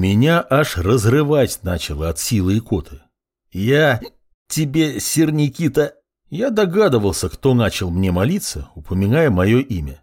Меня аж разрывать начало от силы икоты. Я тебе, сир Никита... Я догадывался, кто начал мне молиться, упоминая мое имя.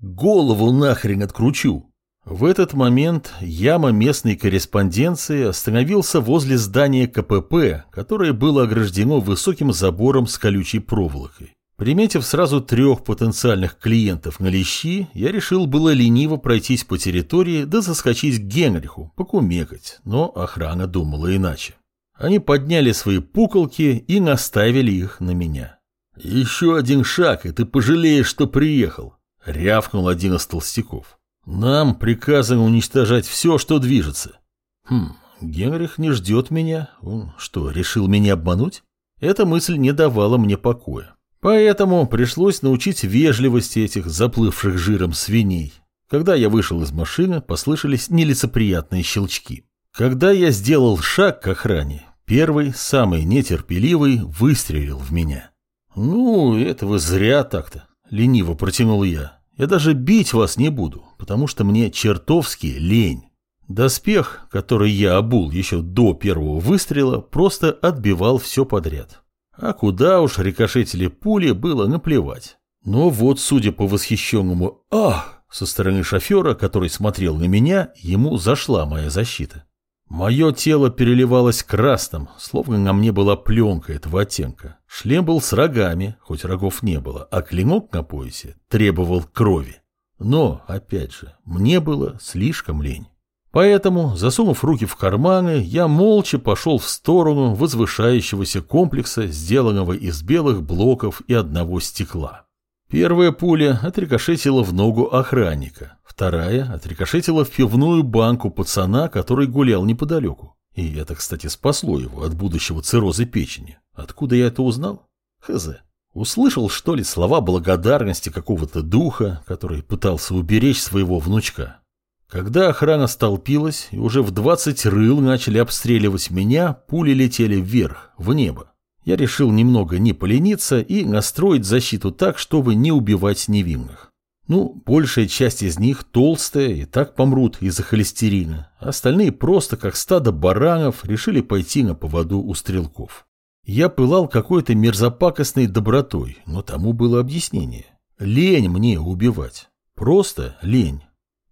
Голову нахрен откручу. В этот момент яма местной корреспонденции остановился возле здания КПП, которое было ограждено высоким забором с колючей проволокой. Приметив сразу трех потенциальных клиентов на лещи, я решил было лениво пройтись по территории да заскочить к Генриху, покумекать, но охрана думала иначе. Они подняли свои пуколки и наставили их на меня. «Еще один шаг, и ты пожалеешь, что приехал», — рявкнул один из толстяков. «Нам приказано уничтожать все, что движется». «Хм, Генрих не ждет меня. Он что, решил меня обмануть?» Эта мысль не давала мне покоя. Поэтому пришлось научить вежливости этих заплывших жиром свиней. Когда я вышел из машины, послышались нелицеприятные щелчки. Когда я сделал шаг к охране, первый, самый нетерпеливый, выстрелил в меня. «Ну, этого зря так-то», — лениво протянул я. «Я даже бить вас не буду, потому что мне чертовски лень». Доспех, который я обул еще до первого выстрела, просто отбивал все подряд. А куда уж рикошетили пули, было наплевать. Но вот, судя по восхищенному «ах» со стороны шофера, который смотрел на меня, ему зашла моя защита. Мое тело переливалось красным, словно на мне была пленка этого оттенка. Шлем был с рогами, хоть рогов не было, а клинок на поясе требовал крови. Но, опять же, мне было слишком лень. Поэтому, засунув руки в карманы, я молча пошел в сторону возвышающегося комплекса, сделанного из белых блоков и одного стекла. Первая пуля отрикошетила в ногу охранника, вторая отрикошетила в пивную банку пацана, который гулял неподалеку. И это, кстати, спасло его от будущего цирроза печени. Откуда я это узнал? Хз. Услышал, что ли, слова благодарности какого-то духа, который пытался уберечь своего внучка. Когда охрана столпилась и уже в 20 рыл начали обстреливать меня, пули летели вверх, в небо. Я решил немного не полениться и настроить защиту так, чтобы не убивать невинных. Ну, большая часть из них толстая и так помрут из-за холестерина. Остальные просто, как стадо баранов, решили пойти на поводу у стрелков. Я пылал какой-то мерзопакостной добротой, но тому было объяснение. Лень мне убивать. Просто лень.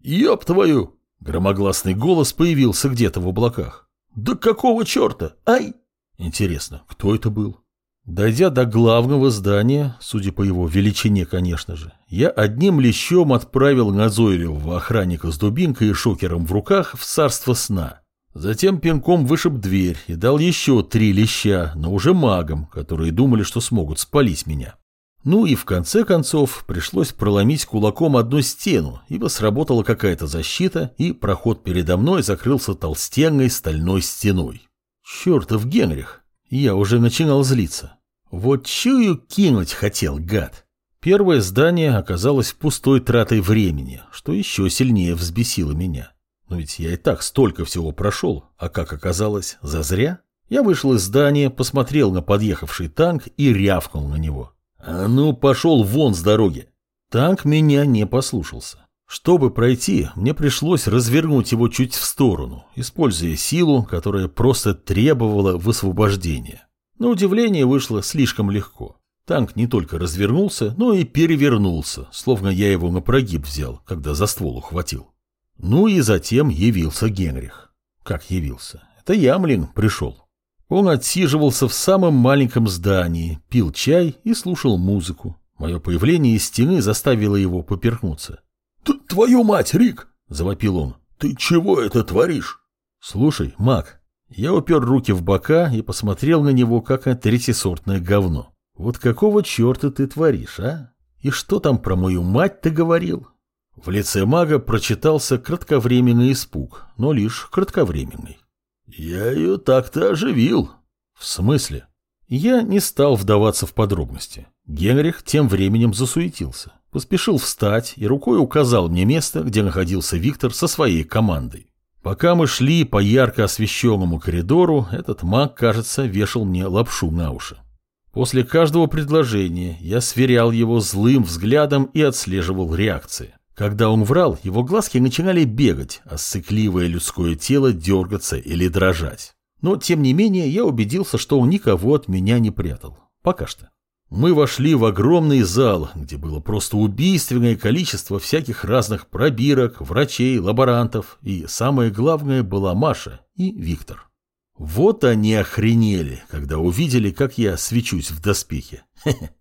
«Ёб твою!» Громогласный голос появился где-то в облаках. «Да какого черта? Ай!» Интересно, кто это был? Дойдя до главного здания, судя по его величине, конечно же, я одним лещом отправил назойливого охранника с дубинкой и шокером в руках в царство сна. Затем пинком вышиб дверь и дал еще три леща, но уже магам, которые думали, что смогут спалить меня. Ну и в конце концов пришлось проломить кулаком одну стену, ибо сработала какая-то защита, и проход передо мной закрылся толстенной стальной стеной. Чертов Генрих! Я уже начинал злиться. Вот чую кинуть хотел, гад. Первое здание оказалось пустой тратой времени, что еще сильнее взбесило меня. Но ведь я и так столько всего прошел, а как оказалось, зазря. Я вышел из здания, посмотрел на подъехавший танк и рявкнул на него. «А ну, пошел вон с дороги!» Танк меня не послушался. Чтобы пройти, мне пришлось развернуть его чуть в сторону, используя силу, которая просто требовала высвобождения. На удивление вышло слишком легко. Танк не только развернулся, но и перевернулся, словно я его на прогиб взял, когда за ствол ухватил. Ну и затем явился Генрих. Как явился? Это я, блин, пришел. Он отсиживался в самом маленьком здании, пил чай и слушал музыку. Мое появление из стены заставило его поперхнуться. — Твою мать, Рик! — завопил он. — Ты чего это творишь? — Слушай, маг, я упер руки в бока и посмотрел на него, как на третьесортное говно. Вот какого черта ты творишь, а? И что там про мою мать ты говорил? В лице мага прочитался кратковременный испуг, но лишь кратковременный. «Я ее так-то оживил». «В смысле?» Я не стал вдаваться в подробности. Генрих тем временем засуетился. Поспешил встать и рукой указал мне место, где находился Виктор со своей командой. Пока мы шли по ярко освещенному коридору, этот маг, кажется, вешал мне лапшу на уши. После каждого предложения я сверял его злым взглядом и отслеживал реакции. Когда он врал, его глазки начинали бегать, а сцикливое людское тело дергаться или дрожать. Но, тем не менее, я убедился, что он никого от меня не прятал. Пока что. Мы вошли в огромный зал, где было просто убийственное количество всяких разных пробирок, врачей, лаборантов, и самое главное была Маша и Виктор. Вот они охренели, когда увидели, как я свечусь в доспехе.